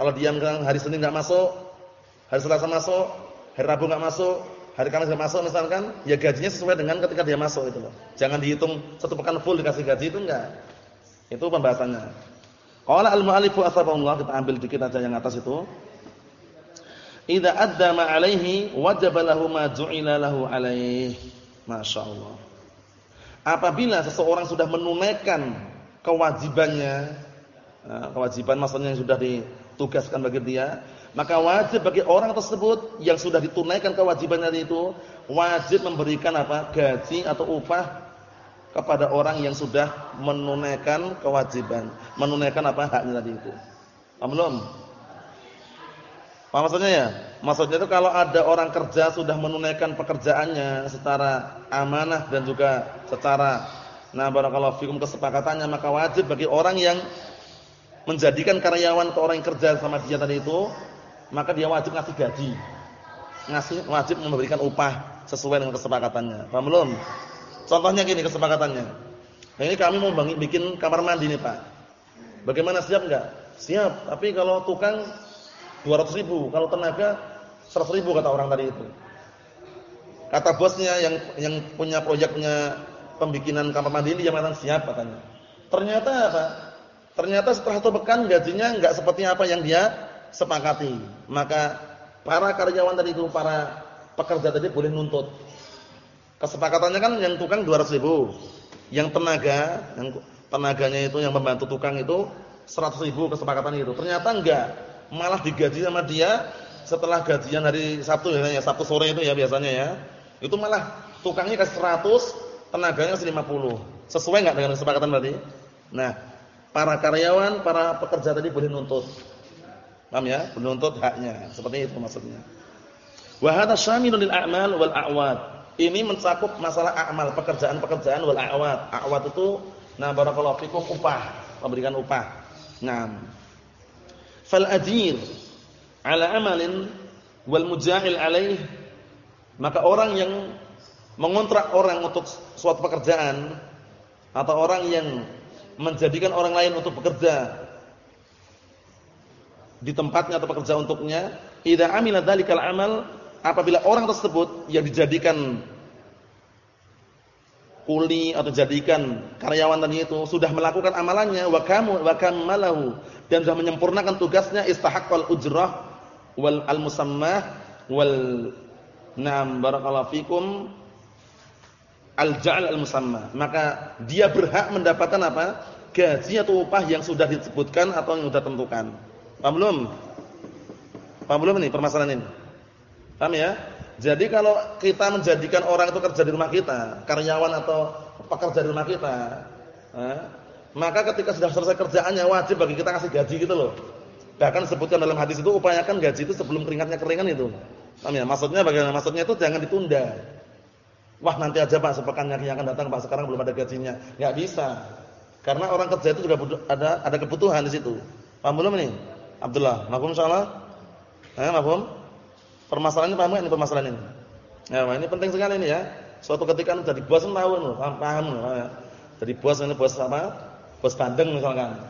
kalau dia hari Senin nggak masuk hari Selasa masuk hari Rabu nggak masuk hari Kamis dia masuk misalkan, ya gajinya sesuai dengan ketika dia masuk itu loh. Jangan dihitung satu pekan full dikasih gaji itu enggak. Itu pembahasannya. Qala al-mu'allifu asbahullah kita ambil dikit aja yang atas itu. Idza adda ma 'alaihi wajaba lahu ma ju'ila lahu 'alaihi. Masyaallah. Apabila seseorang sudah menunaikan kewajibannya, nah, kewajiban maksudnya yang sudah ditugaskan bagi dia, maka wajib bagi orang tersebut yang sudah ditunaikan kewajibannya itu wajib memberikan apa? gaji atau upah kepada orang yang sudah menunaikan kewajiban, menunaikan apa haknya tadi itu. Paham belum? Apa maksudnya ya? Maksudnya itu kalau ada orang kerja sudah menunaikan pekerjaannya secara amanah dan juga secara nah barakallahu fikum kesepakatannya maka wajib bagi orang yang menjadikan karyawan atau orang yang kerja sama dia tadi itu maka dia wajib ngasih gaji. Ngasih wajib memberikan upah sesuai dengan kesepakatannya. Paham belum? Contohnya gini kesepakatannya. Nah, ini kami mau bangun bikin kamar mandi nih, Pak. Bagaimana siap enggak? Siap, tapi kalau tukang 200 ribu, kalau tenaga 100 ribu kata orang tadi itu. Kata bosnya yang yang punya proyeknya pembikinan kamar mandi ini dia mengatakan siap katanya. Ternyata apa? Ternyata setelah itu pekan gajinya enggak seperti apa yang dia sepakati. Maka para karyawan tadi itu, para pekerja tadi boleh nuntut. Kesepakatannya kan yang tukang 200 ribu. Yang tenaga, yang tenaganya itu yang membantu tukang itu 100 ribu kesepakatan itu. Ternyata enggak. Malah digaji sama dia setelah gajian hari Sabtu biasanya, Sabtu sore itu ya biasanya ya. Itu malah tukangnya kasih 100, tenaganya kasih 50. Sesuai enggak dengan kesepakatan berarti? Nah, para karyawan, para pekerja tadi boleh nuntut. Paham ya? Menuntut haknya. Seperti itu maksudnya. Wa hadha syamilun lil a'mal wal a'wad. Ini mencakup masalah amal, pekerjaan-pekerjaan wal a'wad. A'wad itu nah barakallahu fikum upah, memberikan upah. Naam. Fal ajir ala amalin wal mujahil alaih maka orang yang mengontrak orang untuk suatu pekerjaan atau orang yang menjadikan orang lain untuk bekerja di tempatnya atau pekerja untuknya, idza amila dzalikal amal, apabila orang tersebut yang dijadikan kuli atau jadikan karyawan tadi itu sudah melakukan amalannya wa kamu wa kamalahu dan sudah menyempurnakan tugasnya istahaqqal ujrah wal al musammah wal nam barakallahu fikum al ja'al al musamma maka dia berhak mendapatkan apa gaji atau upah yang sudah disebutkan atau yang sudah tentukan Paham belum? Paham belum ini permasalahan ini? Paham ya? Jadi kalau kita menjadikan orang itu kerja di rumah kita, karyawan atau pekerja di rumah kita, eh, maka ketika sudah selesai kerjaannya wajib bagi kita kasih gaji gitu loh. Bahkan sebutkan dalam hadis itu upayakan gaji itu sebelum keringatnya keringan itu. Paham ya? Maksudnya bagaimana? Maksudnya itu jangan ditunda. Wah, nanti aja Pak, sepekan yang akan datang Pak, sekarang belum ada gajinya. Enggak bisa. Karena orang kerja itu juga ada ada kebutuhan di situ. Paham belum ini? Abdullah, mafhum insyaallah? Eh, mafhum? Permasalahannya paham ini permasalahan ini? Ya, ini penting sekali ini ya. Suatu ketika jadi bos tahu paham, paham ya. Jadi bos ini bos apa? Bos bandeng misalkan.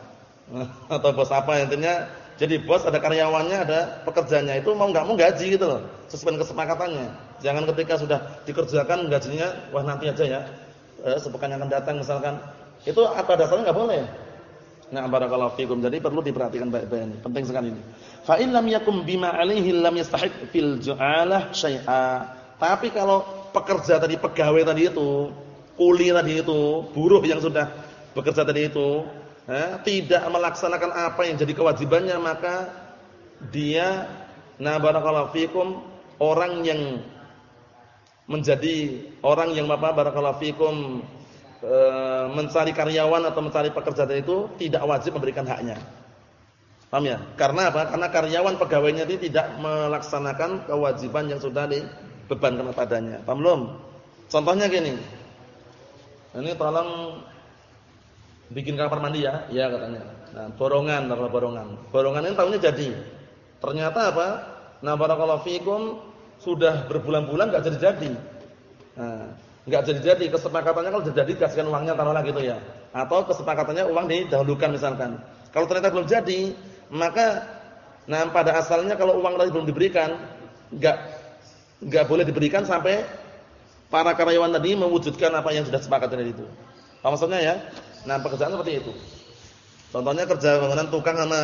Atau bos apa intinya jadi bos ada karyawannya, ada pekerjanya itu mau nggak mau gaji gitu loh, sesuai kesepakatannya. Jangan ketika sudah dikerjakan gajinya, wah nanti aja ya, eh, sepekan yang akan datang misalkan. Itu apa dasarnya nggak boleh. Nah, barakallahu fikum. Jadi perlu diperhatikan baik-baik ini. Penting sekali ini. Fa in lam yakum bima alaihi lam yastahiq fil ju'alah syai'a. Tapi kalau pekerja tadi, pegawai tadi itu, kuli tadi itu, buruh yang sudah bekerja tadi itu, tidak melaksanakan apa yang jadi kewajibannya maka dia nah barakallahu fikum orang yang menjadi orang yang apa barakallahu fikum e, mencari karyawan atau mencari pekerja itu tidak wajib memberikan haknya. Paham ya? Karena apa? Karena karyawan pegawainya itu tidak melaksanakan kewajiban yang sudah dibebankan kepadanya. Paham belum? Contohnya gini. Ini tolong bikin kamar mandi ya, ya katanya. Nah, borongan, kalau borongan. Borongan ini tahunya jadi. Ternyata apa? Nah, barakallahu fikum sudah berbulan-bulan enggak jadi-jadi. Nah, jadi-jadi, kesepakatannya kalau jadi kasihkan uangnya taruhlah gitu ya. Atau kesepakatannya uang didahulukan misalkan. Kalau ternyata belum jadi, maka nah pada asalnya kalau uang tadi belum diberikan, enggak enggak boleh diberikan sampai para karyawan tadi mewujudkan apa yang sudah sepakat tadi itu. Apa maksudnya ya? Nah, pekerjaan seperti itu. Contohnya kerja bangunan tukang sama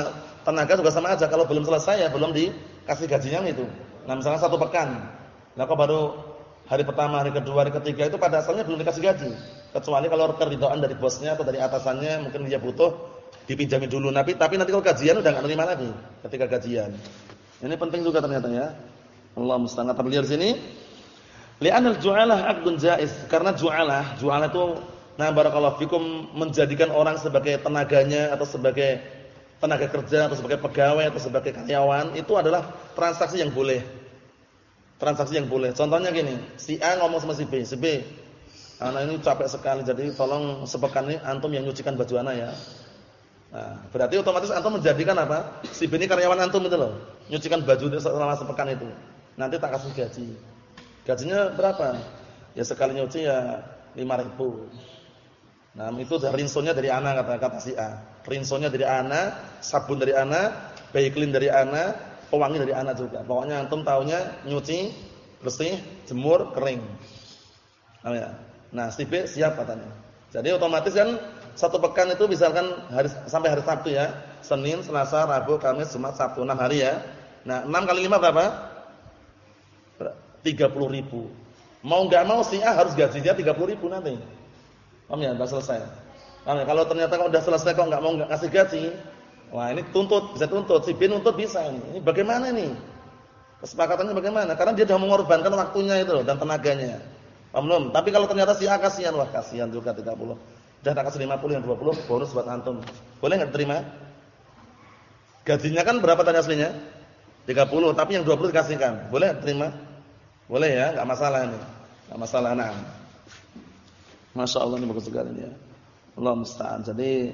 tenaga juga sama aja. Kalau belum selesai ya belum dikasih gajinya itu. Nah, misalnya satu pekan. Nah, kok baru hari pertama, hari kedua, hari ketiga itu pada asalnya belum dikasih gaji. Kecuali kalau keridhaan dari bosnya atau dari atasannya mungkin dia butuh dipinjami dulu. Tapi tapi nanti kalau gajian udah enggak terima lagi ketika gajian. Ini penting juga ternyata ya. Allah musta'an terlihat sini. Li'anal ju'alah aqdun jaiz. Karena ju'alah, ju'alah itu Nah, barakallahu fikum menjadikan orang sebagai tenaganya atau sebagai tenaga kerja atau sebagai pegawai atau sebagai karyawan itu adalah transaksi yang boleh. Transaksi yang boleh. Contohnya gini, si A ngomong sama si B, si B, anak ini capek sekali jadi tolong sepekan ini antum yang nyucikan baju anak ya. Nah, berarti otomatis antum menjadikan apa? Si B ini karyawan antum itu loh. Nyucikan baju selama sepekan itu. Nanti tak kasih gaji. Gajinya berapa? Ya sekali nyuci ya 5000. Nah, itu rinsonya dari ana kata kata si A. Rinsonya dari ana, sabun dari ana, baiklin dari ana, pewangi dari ana juga. Pokoknya antum tahunya nyuci, bersih, jemur, kering. Nah, ya. Nah, si B siap katanya. Jadi otomatis kan satu pekan itu misalkan hari sampai hari Sabtu ya. Senin, Selasa, Rabu, Kamis, Jumat, Sabtu 6 hari ya. Nah, 6 kali 5 berapa? 30 ribu. Mau enggak mau si A harus gajinya 30 ribu nanti. Paham ya? Sudah selesai. Paham ya? Kalau ternyata kalau sudah selesai kok enggak mau enggak kasih gaji, wah ini tuntut, bisa tuntut. Si bin tuntut bisa ini. Ini bagaimana nih? Kesepakatannya bagaimana? Karena dia sudah mengorbankan waktunya itu loh dan tenaganya. Paham belum? Tapi kalau ternyata si A kasihan, wah kasihan juga 30. Sudah tak kasih 50 yang 20 bonus buat antum. Boleh enggak terima? Gajinya kan berapa tadi aslinya? 30, tapi yang 20 dikasihkan. Boleh terima? Boleh ya, enggak masalah ini. Enggak masalah. Nah. Masya Allah ini bagus sekali ya. Allah musta'an. Jadi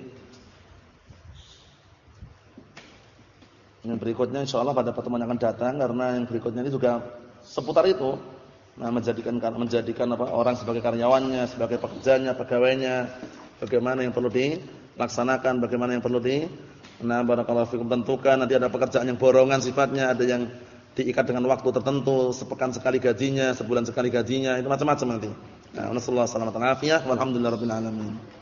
yang berikutnya insya Allah pada pertemuan yang akan datang karena yang berikutnya ini juga seputar itu. Nah, menjadikan menjadikan apa orang sebagai karyawannya, sebagai pekerjanya, pegawainya, bagaimana yang perlu dilaksanakan, bagaimana yang perlu di Nah, barakallahu fikum tentukan nanti ada pekerjaan yang borongan sifatnya, ada yang diikat dengan waktu tertentu, sepekan sekali gajinya, sebulan sekali gajinya, itu macam-macam nanti. Nah, nasallahu alaihi wasallam. Walhamdulillahirabbil alamin.